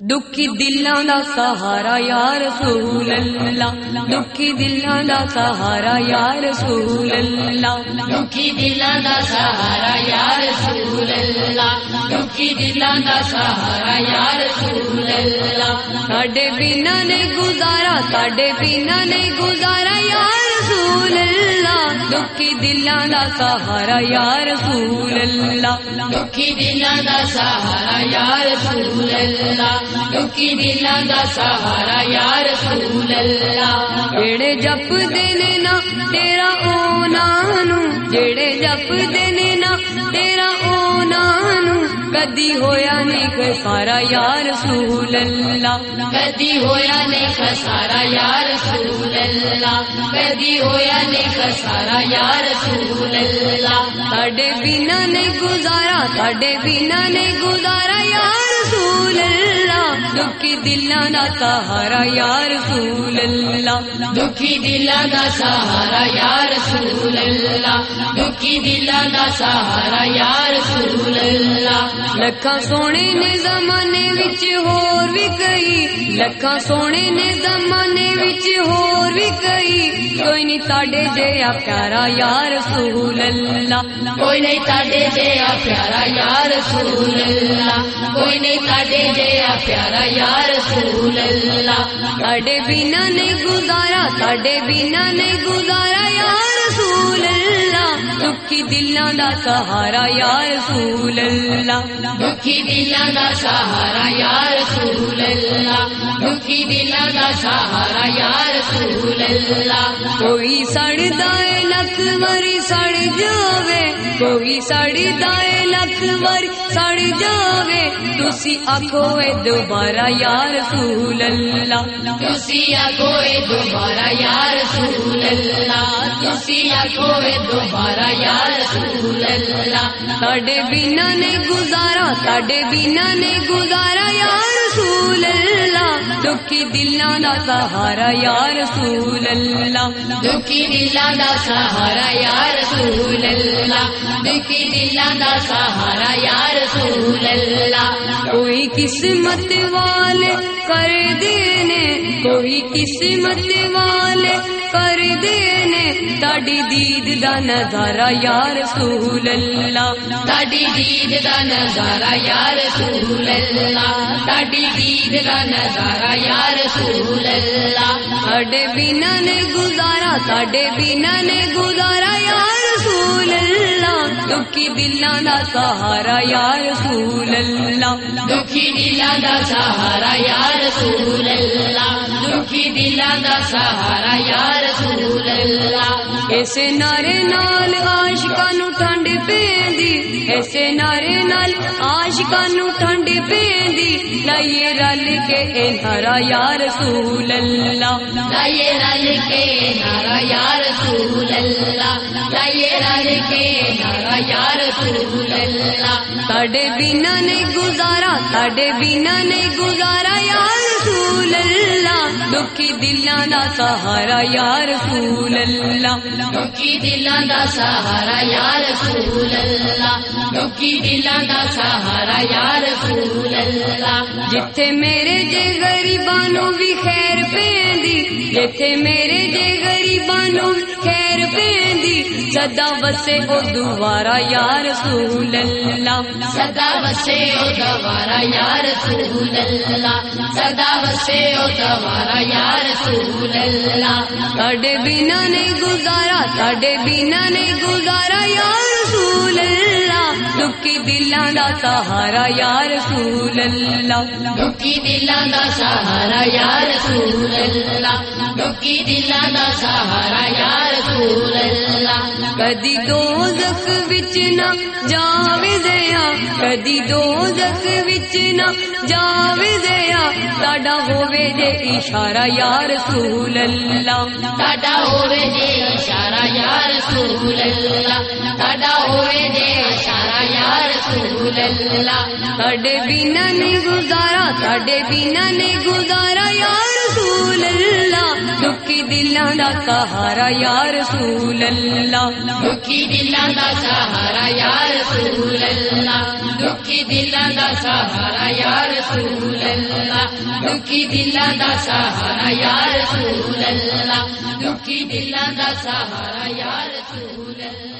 دکھی دلاں دا سہارا یار سول دکھی دلاں دا سہارا یار سول دکھی دلاں دا سہارا یار سول دکھی دلاں دا سہارا یار سول ساڈے بنا نے گزارا ساڈے بنا نے گزارا یار سول دکھی دلان سہارا یار رسول دکھی دلان دا سہارا یار رسول دکھی دلان سہارا یار رسول اللہ جپ دین نا تیرا اونا جڑے جپ نے نا تیرا اونا نو کدی ہویا نہیں خسارا یار سول اللہ۔ کدی ہویا نہیں خسارا یار سول اللہ۔ کدی ہویا نہیں خسارا یار سول اللہ۔ ساڈے بنا نے گزارا ساڈے بنا نے گزارا یار سول اللہ۔ دکھی دلانا سہارا یار سول اللہ۔ دکھی دلانا سہارا یار سول اللہ۔ دکھی دلانا سہارا یار سول اللہ۔ لکھا سونے نے زمانے وچ ہور بھی کئی لکھا سونے نے زمانے وچ ہور بھی کئی کوئی نہیں ساڈے جیا پیارا یار سول اللہ۔ کوئی نہیں ساڈے جیا پیارا یار رسول اللہ کوئی نہیں کاڈے جیا پیارا یار رسول اللہ بنا نہیں گزارا کاڈے بنا نہیں گزارا یار رسول دکھی دلاں کا سہارا یار رسول اللہ دکھی دلاں کا سہارا یار رسول اللہ کوئی سڑ دائیں لکھ مری سڑ جاوے، کوئی سڑ دائیں لکھ مری سڑ جاوے۔ تسی آکھو اے دوبارہ یار سول اللہ۔ تسی آکھو اے دوبارہ یار سول اللہ۔ تسی آکھو اے دوبارہ یار سول اللہ۔ تاڈے بنا نے گزارا، تاڈے بنا نے گزارا یار دکھی دلانا سہارا یا رسول اللہ دکھی دلانا سہارا یا رسول اللہ دکھی دلانا سہارا یا رسول اللہ۔ کوئی قسمت والے کر دینے، کوئی قسمت والے کر دینے۔ تاڈی دید دا نظارا یا رسول اللہ تاڈی دید دا نظارا یا رسول اللہ۔ لاڈی ساڈے بنا نے گزارا ساڈے بنا نے گزارا دکھی دلانا سہارا یا رسول اللہ. دکھی دلانا سہارا یا رسول اللہ. دکھی دلانا سہارا یا رسول اللہ. ایسے نارے نال آشکا نو ٹھنڈ پیندی. ایسے نارے نال آشکا نو ٹھنڈ پیندی. لائیے رل کے ہرا یا رسول اللہ. لائیے رل کے ہرا یا رسول اللہ. لائیے رل کے ہرا یا ساڈے بنا نے گزارا، ساڈے بنا نے گزارا یار رسول دکھی سہارا یار سول دکھی دلاں کا سہارا یار دکھی دلاں کا سہارا یار رسول جتھے میرے جے غریباں بھی خیر پہ جتھے میرے جے غریباں بھی سدا وسے او دوبارہ یا رسول اللہ صدا وسے او دوبارہ یار رسول اللہ صدا وسے او دوبارہ یا رسول اللہ ساڈے بنا نے گزارا ساڈے بنا نے گزارا یار رسول اللہ دکھی دلاں دا سہارا یا رسول اللہ دکھی دلاں دا سہارا یار رسول اللہ دکھی دلاں دا سہارا یار رسول اللہ کدی دو زخ بچ نہ جاوے دیا کدی دو زخ بچ نہ جاوے دیا ساڈا ہوے جے اشارہ یا رسول اللہ ساڈا ہوے جے اشارہ یا رسول اللہ ساڈا ہوے جے ساڈے بنا نے گزارا ساڈے بنا نے گزارا یار رسول اللہ دکھی دلوں دا سہارا یار رسول اللہ دکھی دلاں دا سہارا یار رسول اللہ دکھی دلاں کا سہارا یار سول اللہ دکھی دلوں کا سہارا یار رسول اللہ دکھی دلاں دا سہارا یا رسول اللہ